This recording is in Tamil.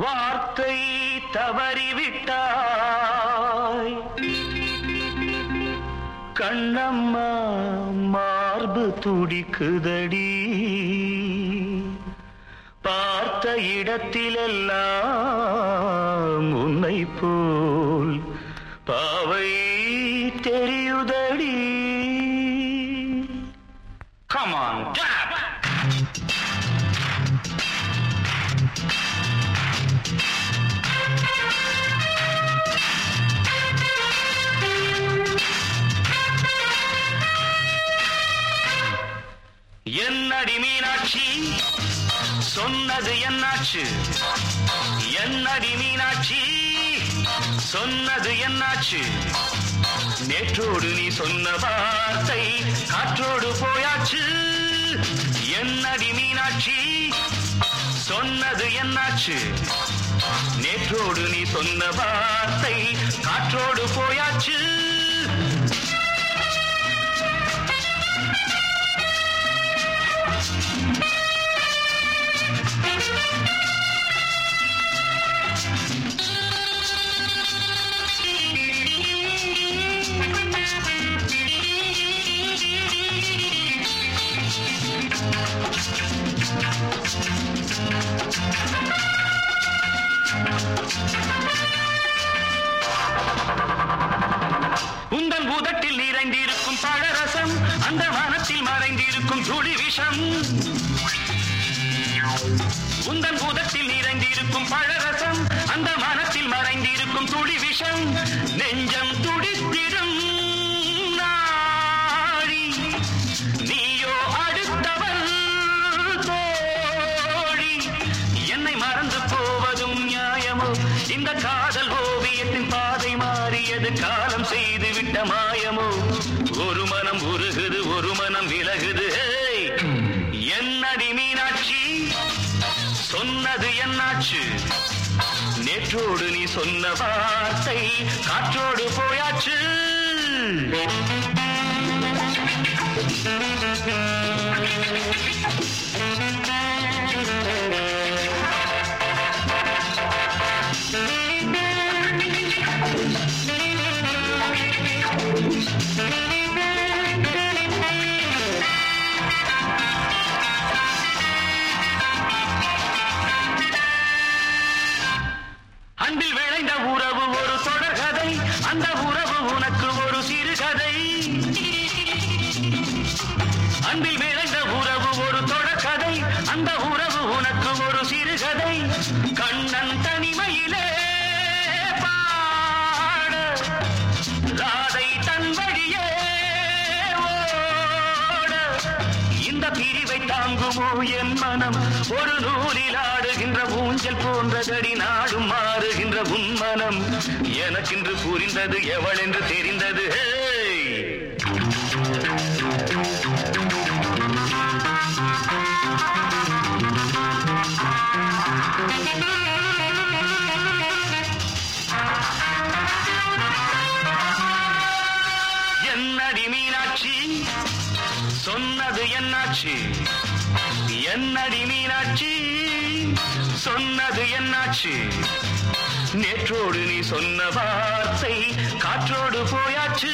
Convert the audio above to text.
வார்த்தை தவறிவிட்டாய். கண்ணம்மா மார்பு துடிக்குதடி. பார்த்த இடத்திலெல்லாம் உன்னை போல் பாவை தெரியுதடி. Come on, clap! என்னடி மீனாட்சி சொன்னது என்னாச்சு? என்னடி மீனாட்சி சொன்னது என்னாச்சு? நேற்றோடு நீ சொன்ன வார்த்தை காற்றோடு போயாச்சு. என்னடி மீனாட்சி சொன்னது என்னாச்சு? நேற்றோடு நீ சொன்ன வார்த்தை காற்றோடு போயாச்சு. உந்தன் பூதத்தில் நிறைந்திருக்கும் பழரசம் அந்த வானத்தில் மறைந்திருக்கும் துளி விஷம். உந்தன் பூதத்தில் நிறைந்திருக்கும் பழரசம் அந்த மனத்தில் மறைந்திருக்கும் துளி விஷம். நெஞ்சம் துடித்திடும் நீயோ அடுத்தவள் தோழி. என்னை மறந்து போவதும் நியாயமோ? இந்த காதல் ஓவியத்தின் பாதை மாறியது காலம் செய்து விட்ட மாயமோ? ஒரு மனம் உருகுது மீனாட்சி சொன்னது என்னாச்சு? நேற்றோடு நீ சொன்ன வார்த்தை காற்றோடு போயாச்சு. அன்பில் ஒரு சிறுகதை அன்பில் விளைந்த உறவு ஒரு தொடக்கதை அந்த உறவு உனக்கு ஒரு சிறுகதை. கண்ணன் தனிமையிலே பாட. ராதை தன் வழியே ஓட. இந்த பிரிவை தாங்குமோ என் மனம்? ஒரு நூலில் ஆடுகின்ற ஊஞ்சல் போன்றதடி நாடும் மாறுகின்ற உன் மனம் எனக்கென்று புரிந்தது எவள் என்று தெரிந்தது என்னடி மீனாட்சி? சொன்னது என்னாச்சு? என்னடி மீனாட்சி? சொன்னது என்னாச்சு? நேற்றோடு நீ சொன்ன வார்த்தை காற்றோடு போயாச்சு.